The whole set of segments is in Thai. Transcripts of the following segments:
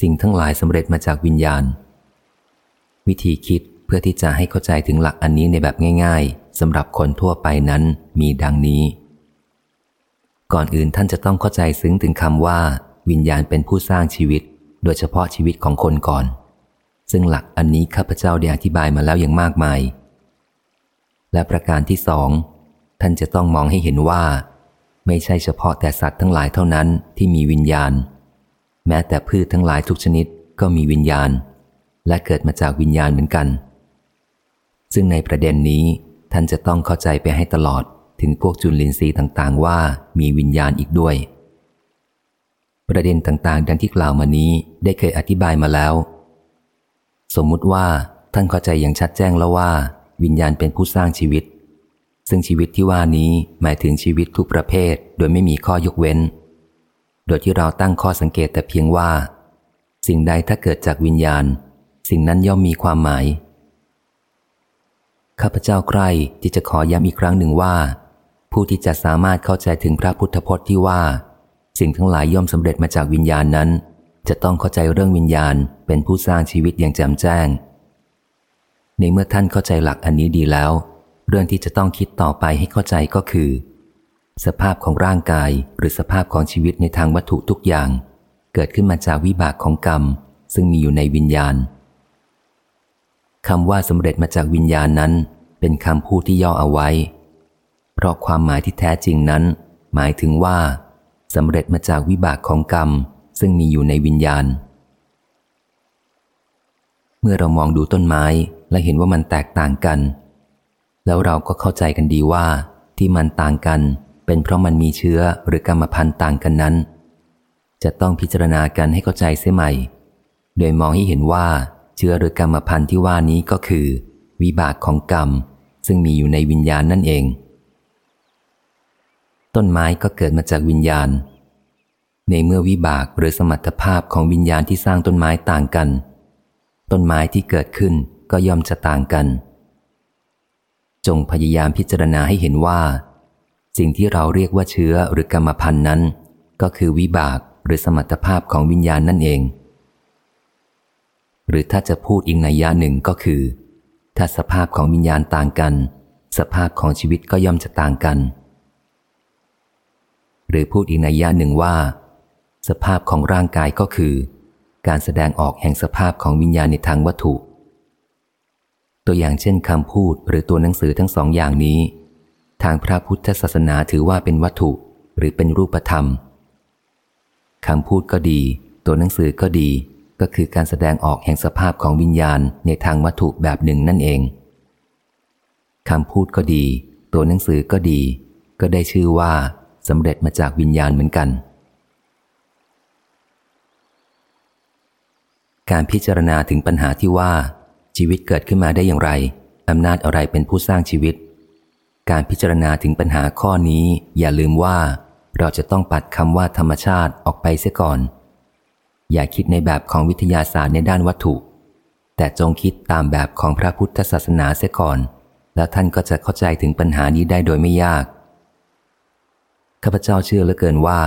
สิ่งทั้งหลายสำเร็จมาจากวิญญาณ วิธีคิดเพื่อที่จะให้เข้าใจถึงหลักอันนี้ในแบบง่าย ๆสำหรับคนทั่วไปนั้นมีดังนี้ ก่อนอื่นท่านจะต้องเข้าใจซึ้งถึงคำว่า วิญญาณเป็นผู้สร้างชีวิต โดยเฉพาะชีวิตของคนก่อน ซึ่งหลักอันนี้ข้าพเจ้าได้อธิบายมาแล้วอย่างมากมาย และประการที่สองท่านจะต้องมองให้เห็นว่า ไม่ใช่เฉพาะแต่สัตว์ทั้งหลายเท่านั้นที่มีวิญญาณ แม้แต่พืชทั้งหลายทุกชนิดก็มีวิญญาณ และเกิดมาจากวิญญาณเหมือนกัน ซึ่งในประเด็นนี้ท่านจะต้องเข้าใจไปให้ตลอดถึงพวกจุลินทรีย์ต่างๆ ว่ามีวิญญาณอีกด้วย ประเด็นต่างๆ ดังที่กล่าวมานี้ได้เคยอธิบายมาแล้ว สมมุติว่าท่านเข้าใจอย่างชัดแจ้งแล้วว่า วิญญาณเป็นผู้สร้างชีวิต ซึ่งชีวิตที่ว่านี้หมายถึงชีวิตทุกประเภท โดยไม่มีข้อยกเว้น โดยที่เราตั้งข้อสังเกตแต่เพียงว่า สิ่งใดถ้าเกิดจากวิญญาณ สิ่งนั้นย่อมมีความหมาย ข้าพเจ้าใครที่จะขอย้ำอีกครั้งหนึ่งว่า ผู้ที่จะสามารถเข้าใจถึงพระพุทธพจน์ที่ว่า สิ่งทั้งหลายย่อมสำเร็จมาจากวิญญาณนั้น จะต้องเข้าใจเรื่องวิญญาณเป็นผู้สร้างชีวิตอย่างแจ่มแจ้ง ในเมื่อท่านเข้าใจหลักอันนี้ดีแล้ว เรื่องที่จะต้องคิดต่อไปให้เข้าใจก็คือ สภาพของร่างกายหรือสภาพของชีวิตในทางวัตถุทุกอย่าง เกิดขึ้นมาจากวิบากของกรรม ซึ่งมีอยู่ในวิญญาณคำว่าสำเร็จมาจากวิญญาณนั้น เป็นคำพูดที่ย่อเอาไว้ เพราะความหมายที่แท้จริงนั้น หมายถึงว่าสำเร็จมาจากวิบากของกรรม ซึ่งมีอยู่ในวิญญาณ เมื่อเรามองดูต้นไม้และเห็นว่ามันแตกต่างกัน แล้วเราก็เข้าใจกันดีว่าที่มันต่างกัน เป็นเพราะมันมีเชื้อหรือกรรมพันธุ์ต่างกันนั้น จะต้องพิจารณากันให้เข้าใจเสียใหม่ โดยมองให้เห็นว่าเชื้อหรือกรรมพันธุ์ที่ว่านี้ก็คือ วิบากของกรรม ซึ่งมีอยู่ในวิญญาณนั่นเอง ต้นไม้ก็เกิดมาจากวิญญาณ ในเมื่อวิบากหรือสมรรถภาพของวิญญาณที่สร้างต้นไม้ต่างกัน ต้นไม้ที่เกิดขึ้นก็ย่อมจะต่างกัน จงพยายามพิจารณาให้เห็นว่า สิ่งที่เราเรียกว่าเชื้อหรือกรรมพันธุ์นั้น ก็คือวิบากหรือสมรรถภาพของวิญญาณนั่นเอง หรือถ้าจะพูดอีกนัยยะหนึ่งก็คือ ถ้าสภาพของวิญญาณต่างกัน สภาพของชีวิตก็ย่อมจะต่างกัน หรือพูดอีกนัยยะหนึ่งว่า สภาพของร่างกายก็คือ การแสดงออกแห่งสภาพของวิญญาณในทางวัตถุ ตัวอย่างเช่นคำพูดหรือตัวหนังสือทั้งสองอย่างนี้ ทางพระพุทธศาสนาถือว่าเป็นวัตถุหรือเป็นรูปธรรมคำพูดก็ดี ตัวหนังสือก็ดี ก็คือการแสดงออกแห่งสภาพของวิญญาณในทางวัตถุแบบหนึ่งนั่นเองคำพูดก็ดี ตัวหนังสือก็ดี ก็ได้ชื่อว่าสำเร็จมาจากวิญญาณเหมือนกัน การพิจารณาถึงปัญหาที่ว่า ชีวิตเกิดขึ้นมาได้อย่างไรอำนาจอะไรเป็นผู้สร้างชีวิต การพิจารณาถึงปัญหาข้อนี้อย่าลืมว่า เราจะต้องปัดคำว่าธรรมชาติออกไปเสียก่อน อย่าคิดในแบบของวิทยาศาสตร์ในด้านวัตถุ แต่จงคิดตามแบบของพระพุทธศาสนาเสียก่อน แล้วท่านก็จะเข้าใจถึงปัญหานี้ได้โดยไม่ยาก ข้าพเจ้าเชื่อเหลือเกินว่า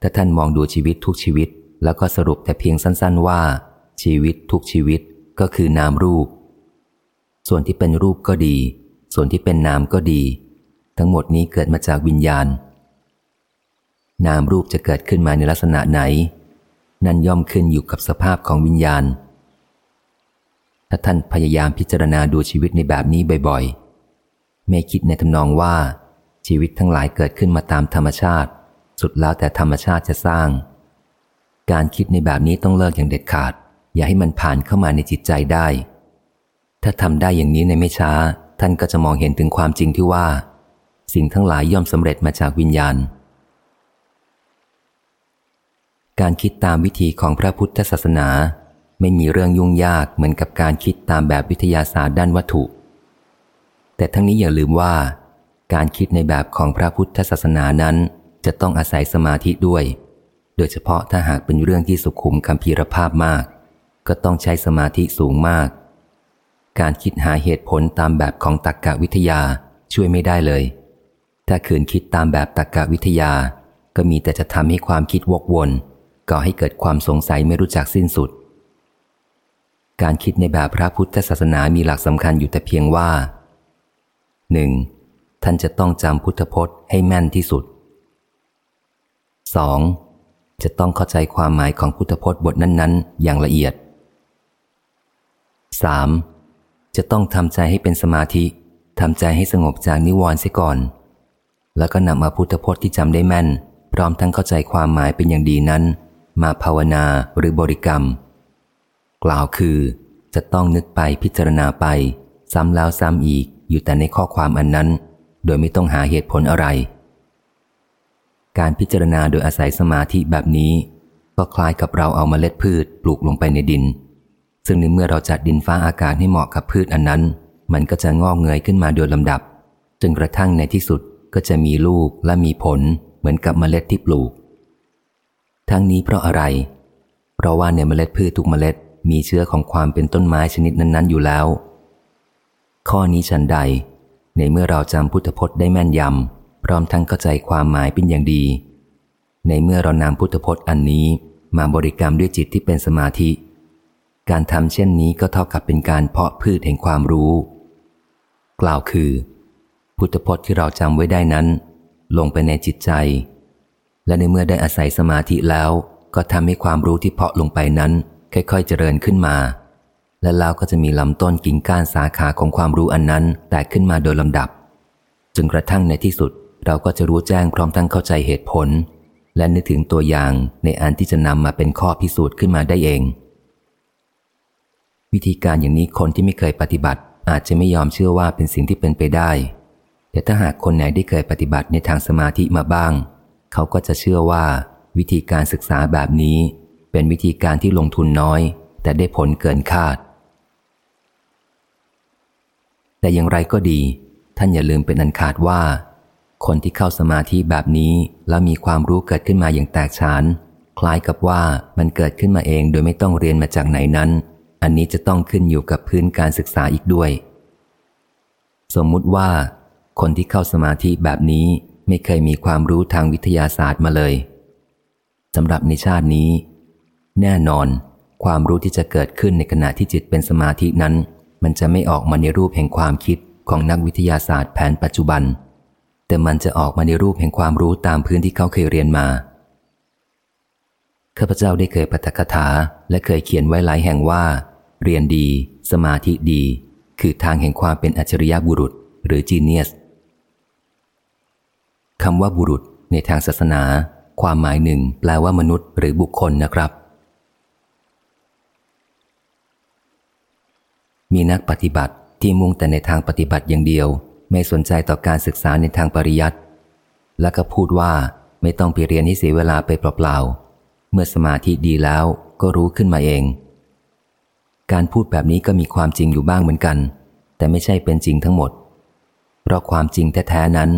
ถ้าท่านมองดูชีวิตทุกชีวิต แล้วก็สรุปแต่เพียงสั้น ๆ ว่า ชีวิตทุกชีวิตก็คือนามรูป ส่วนที่เป็นรูปก็ดี ส่วนที่เป็นนามก็ดี ทั้งหมดนี้เกิดมาจากวิญญาณ นามรูปจะเกิดขึ้นมาในลักษณะไหน นั่นย่อมขึ้นอยู่กับสภาพของวิญญาณ ถ้าท่านพยายามพิจารณาดูชีวิตในแบบนี้บ่อยๆ ไม่คิดในทำนองว่า ชีวิตทั้งหลายเกิดขึ้นมาตามธรรมชาติ สุดแล้วแต่ธรรมชาติจะสร้าง การคิดในแบบนี้ต้องเลิกอย่างเด็ดขาด อย่าให้มันผ่านเข้ามาในจิตใจได้ ถ้าทำได้อย่างนี้ในไม่ช้า ท่านก็จะมองเห็นถึงความจริงที่ว่า สิ่งทั้งหลายย่อมสำเร็จมาจากวิญญาณ การคิดตามวิธีของพระพุทธศาสนา ไม่มีเรื่องยุ่งยากเหมือนกับการคิดตามแบบวิทยาศาสตร์ด้านวัตถุ แต่ทั้งนี้อย่าลืมว่า การคิดในแบบของพระพุทธศาสนานั้นจะต้องอาศัยสมาธิด้วย โดยเฉพาะถ้าหากเป็นเรื่องที่สุขุมคำพีรภาพมาก ก็ต้องใช้สมาธิสูงมาก การคิดหาเหตุผลตามแบบของตรรกะวิทยาช่วยไม่ได้เลย ถ้าขืนคิดตามแบบตรรกะวิทยา ก็มีแต่จะทำให้ความคิดวกวนก่อให้เกิดความสงสัยไม่รู้จักสิ้นสุด การคิดในแบบพระพุทธศาสนามีหลักสำคัญอยู่แต่เพียงว่าหนึ่งท่านจะต้องจำพุทธพจน์ให้แม่นที่สุด 2. จะต้องเข้าใจความหมายของพุทธพจน์บทนั้น ๆ อย่างละเอียด 3. จะต้องทำใจให้เป็นสมาธิทำใจให้สงบจากนิวรณ์เสียก่อน แล้วก็นำมาพุทธพจน์ที่จำได้แม่น พร้อมทั้งเข้าใจความหมายเป็นอย่างดีนั้น มาภาวนาหรือบริกรรม กล่าวคือ จะต้องนึกไปพิจารณาไป ซ้ำแล้วซ้ำอีกอยู่แต่ในข้อความอันนั้น โดยไม่ต้องหาเหตุผลอะไร การพิจารณาโดยอาศัยสมาธิแบบนี้ ก็คล้ายกับเราเอามาเมล็ดพืชปลูกลงไปในดิน ซึ่งในเมื่อเราจัดดินฟ้าอากาศให้เหมาะกับพืชอันนั้น มันก็จะงอกเงยขึ้นมาโดยลำดับ จนกระทั่งในที่สุดก็จะมีลูกและมีผลเหมือนกับเมล็ดที่ปลูก ทั้งนี้เพราะอะไร เพราะว่าในเมล็ดพืชทุกเมล็ดมีเชื้อของความเป็นต้นไม้ชนิดนั้น ๆ อยู่แล้ว ข้อนี้ฉันใด ในเมื่อเราจำพุทธพจน์ได้แม่นยำ พร้อมทั้งเข้าใจความหมายเป็นอย่างดี ในเมื่อเรานำพุทธพจน์อันนี้มาบริกรรมด้วยจิตที่เป็นสมาธิ การทำเช่นนี้ก็เท่ากับเป็นการเพาะพืชแห่งความรู้ กล่าวคือ พุทธพจน์ที่เราจำไว้ได้นั้น ลงไปในจิตใจ และในเมื่อได้อาศัยสมาธิแล้ว ก็ทำให้ความรู้ที่เพาะลงไปนั้น ค่อยๆเจริญขึ้นมา และแล้วก็จะมีลำต้นกิ่งก้านสาขาของความรู้อันนั้น แตกขึ้นมาโดยลำดับ จนกระทั่งในที่สุดเราก็จะรู้แจ้งพร้อมทั้งเข้าใจเหตุผล และนึกถึงตัวอย่างในอันที่จะนำมาเป็นข้อพิสูจน์ขึ้นมาได้เอง วิธีการอย่างนี้คนที่ไม่เคยปฏิบัติ อาจจะไม่ยอมเชื่อว่าเป็นสิ่งที่เป็นไปได้ แต่ถ้าหากคนไหนได้เคยปฏิบัติในทางสมาธิมาบ้าง เขาก็จะเชื่อว่า วิธีการศึกษาแบบนี้ เป็นวิธีการที่ลงทุนน้อย แต่ได้ผลเกินคาด แต่อย่างไรก็ดี ท่านอย่าลืมเป็นอันขาดว่า คนที่เข้าสมาธิแบบนี้แล้วมีความรู้เกิดขึ้นมาอย่างแตกฉาน คล้ายกับว่ามันเกิดขึ้นมาเองโดยไม่ต้องเรียนมาจากไหนนั้น อันนี้จะต้องขึ้นอยู่กับพื้นการศึกษาอีกด้วย สมมุติว่า คนที่เข้าสมาธิแบบนี้ไม่เคยมีความรู้ทางวิทยาศาสตร์มาเลยสำหรับในชาตินี้ แน่นอน ความรู้ที่จะเกิดขึ้นในขณะที่จิตเป็นสมาธินั้น มันจะไม่ออกมาในรูปแห่งความคิดของนักวิทยาศาสตร์แผนปัจจุบัน แต่มันจะออกมาในรูปแห่งความรู้ตามพื้นที่เขาเคยเรียนมาข้าพเจ้าได้เคยปฐกถาและเคยเขียนไว้หลายแห่งว่า เรียนดี สมาธิดี คือทางแห่งความเป็นอัจฉริยะบุรุษ หรือจีเนียสคำว่าบุรุษในทางศาสนา ความหมายหนึ่งแปลว่ามนุษย์หรือบุคคลนะครับ มีนักปฏิบัติที่มุ่งแต่ในทางปฏิบัติอย่างเดียว ไม่สนใจต่อการศึกษาในทางปริยัติและก็พูดว่าไม่ต้องไปเรียนให้เสียเวลาไปเปล่าๆเมื่อสมาธิดีแล้วก็รู้ขึ้นมาเอง การพูดแบบนี้ก็มีความจริงอยู่บ้างเหมือนกัน แต่ไม่ใช่เป็นจริงทั้งหมด เพราะความจริงแท้ๆนั้น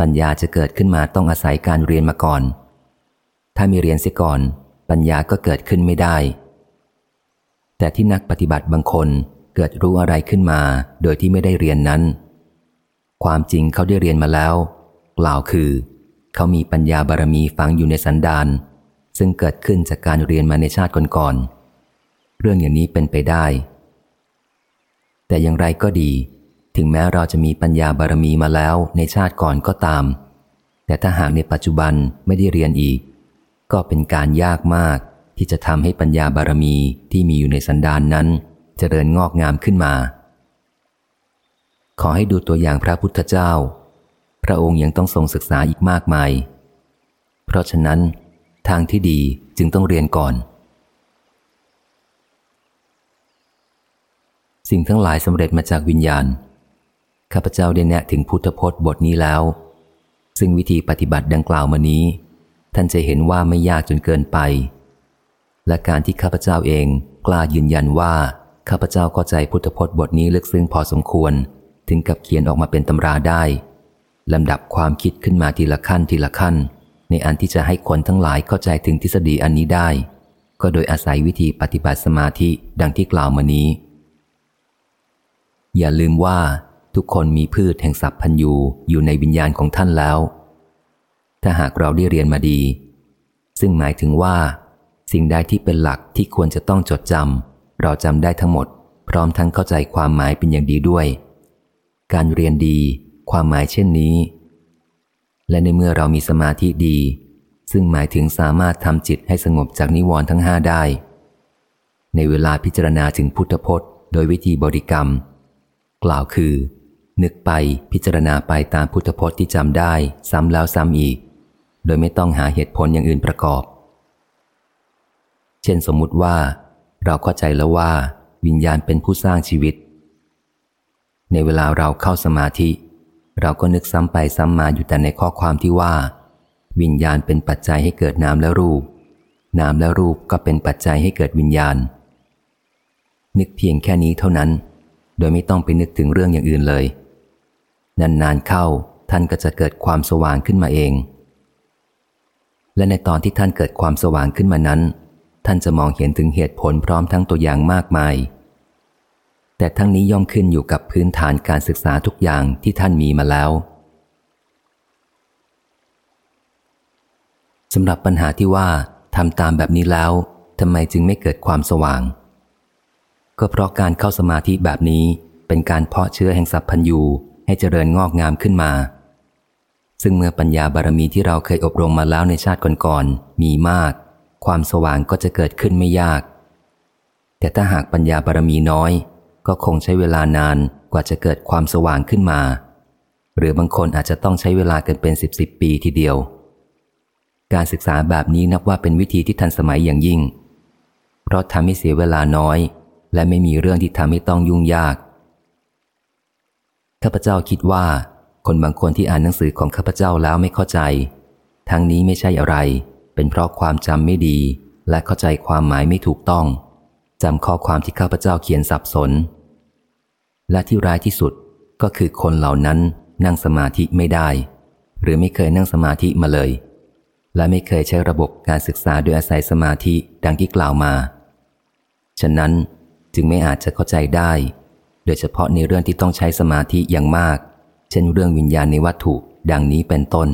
ปัญญาจะเกิดขึ้นมาต้องอาศัยการเรียนมาก่อน ถ้ามีเรียนเสียก่อน ปัญญาก็เกิดขึ้นไม่ได้ แต่ที่นักปฏิบัติบางคนเกิดรู้อะไรขึ้นมา โดยที่ไม่ได้เรียนนั้น ความจริงเขาได้เรียนมาแล้วกล่าวคือ เขามีปัญญาบารมีฝังอยู่ในสันดานซึ่งเกิดขึ้นจากการเรียนมาในชาติก่อนๆ เรื่องอย่างนี้เป็นไปได้ แต่อย่างไรก็ดี ถึงแม้เราจะมีปัญญาบารมีมาแล้วในชาติก่อนก็ตาม แต่ถ้าหากในปัจจุบันไม่ได้เรียนอีก ก็เป็นการยากมากที่จะทำให้ปัญญาบารมีที่มีอยู่ในสันดานนั้นเจริญงอกงามขึ้นมา ขอให้ดูตัวอย่างพระพุทธเจ้า พระองค์ยังต้องทรงศึกษาอีกมากมาย เพราะฉะนั้น ทางที่ดีจึงต้องเรียนก่อน สิ่งทั้งหลายสำเร็จมาจากวิญญาณ ข้าพเจ้าได้แนะถึงพุทธพจน์บทนี้แล้ว ซึ่งวิธีปฏิบัติดังกล่าวมานี้ ท่านจะเห็นว่าไม่ยากจนเกินไป และการที่ข้าพเจ้าเองกล้ายืนยันว่า ข้าพเจ้าเข้าใจพุทธพจน์บทนี้ลึกซึ้งพอสมควร ถึงกับเขียนออกมาเป็นตำราได้ลำดับความคิดขึ้นมาทีละขั้นทีละขั้น ในอันที่จะให้คนทั้งหลายเข้าใจถึงทฤษฎีอันนี้ได้ ก็โดยอาศัยวิธีปฏิบัติสมาธิดังที่กล่าวมานี้ อย่าลืมว่าทุกคนมีพืชแห่งสัพพัญญูอยู่ในวิญญาณของท่านแล้ว ถ้าหากเราได้เรียนมาดี ซึ่งหมายถึงว่า สิ่งใดที่เป็นหลักที่ควรจะต้องจดจำเราจำได้ทั้งหมด พร้อมทั้งเข้าใจความหมายเป็นอย่างดีด้วย การเรียนดี ความหมายเช่นนี้ และในเมื่อเรามีสมาธิดี ซึ่งหมายถึงสามารถทำจิตให้สงบจากนิวรณ์ทั้งห้าได้ ในเวลาพิจารณาถึงพุทธพจน์ โดยวิธีบริกรรม กล่าวคือ นึกไปพิจารณาไปตามพุทธพจน์ที่จำได้ซ้ำแล้วซ้ำอีก โดยไม่ต้องหาเหตุผลอย่างอื่นประกอบ เช่นสมมุติว่า เราเข้าใจแล้วว่า วิญญาณเป็นผู้สร้างชีวิต ในเวลาเราเข้าสมาธิ เราก็นึกซ้ำไปซ้ำมาอยู่แต่ในข้อความที่ว่า วิญญาณเป็นปัจจัยให้เกิดนามและรูปนามและรูปก็เป็นปัจจัยให้เกิดวิญญาณ นึกเพียงแค่นี้เท่านั้น โดยไม่ต้องไปนึกถึงเรื่องอย่างอื่นเลย นานๆเข้าท่านก็จะเกิดความสว่างขึ้นมาเอง และในตอนที่ท่านเกิดความสว่างขึ้นมานั้น ท่านจะมองเห็นถึงเหตุผลพร้อมทั้งตัวอย่างมากมาย แต่ทั้งนี้ย่อมขึ้นอยู่กับพื้นฐานการศึกษาทุกอย่างที่ท่านมีมาแล้วสำหรับปัญหาที่ว่าทำตามแบบนี้แล้วทำไมจึงไม่เกิดความสว่าง ก็เพราะการเข้าสมาธิแบบนี้เป็นการเพาะเชื้อแห่งสัพพัญญูให้เจริญงอกงามขึ้นมา ซึ่งเมื่อปัญญาบารมีที่เราเคยอบรมมาแล้วในชาติก่อนๆมีมาก ความสว่างก็จะเกิดขึ้นไม่ยาก แต่ถ้าหากปัญญาบารมีน้อย ก็คงใช้เวลานานกว่าจะเกิดความสว่างขึ้นมา หรือบางคนอาจจะต้องใช้เวลากันเป็นสิบสิบปีทีเดียว การศึกษาแบบนี้นับว่าเป็นวิธีที่ทันสมัยอย่างยิ่ง เพราะทำให้เสียเวลาน้อย และไม่มีเรื่องที่ทำให้ต้องยุ่งยากข้าพเจ้าคิดว่า คนบางคนที่อ่านหนังสือของข้าพเจ้าแล้วไม่เข้าใจ ทั้งนี้ไม่ใช่อะไร เป็นเพราะความจำไม่ดี และเข้าใจความหมายไม่ถูกต้องจำข้อความที่ข้าพเจ้าเขียนสับสน และที่ร้ายที่สุดก็คือคนเหล่านั้นนั่งสมาธิไม่ได้ หรือไม่เคยนั่งสมาธิมาเลย และไม่เคยใช้ระบบการศึกษาโดยอาศัยสมาธิดังที่กล่าวมา ฉะนั้น จึงไม่อาจจะเข้าใจได้ โดยเฉพาะในเรื่องที่ต้องใช้สมาธิอย่างมาก เช่นเรื่องวิญญาณในวัตถุดังนี้เป็นต้น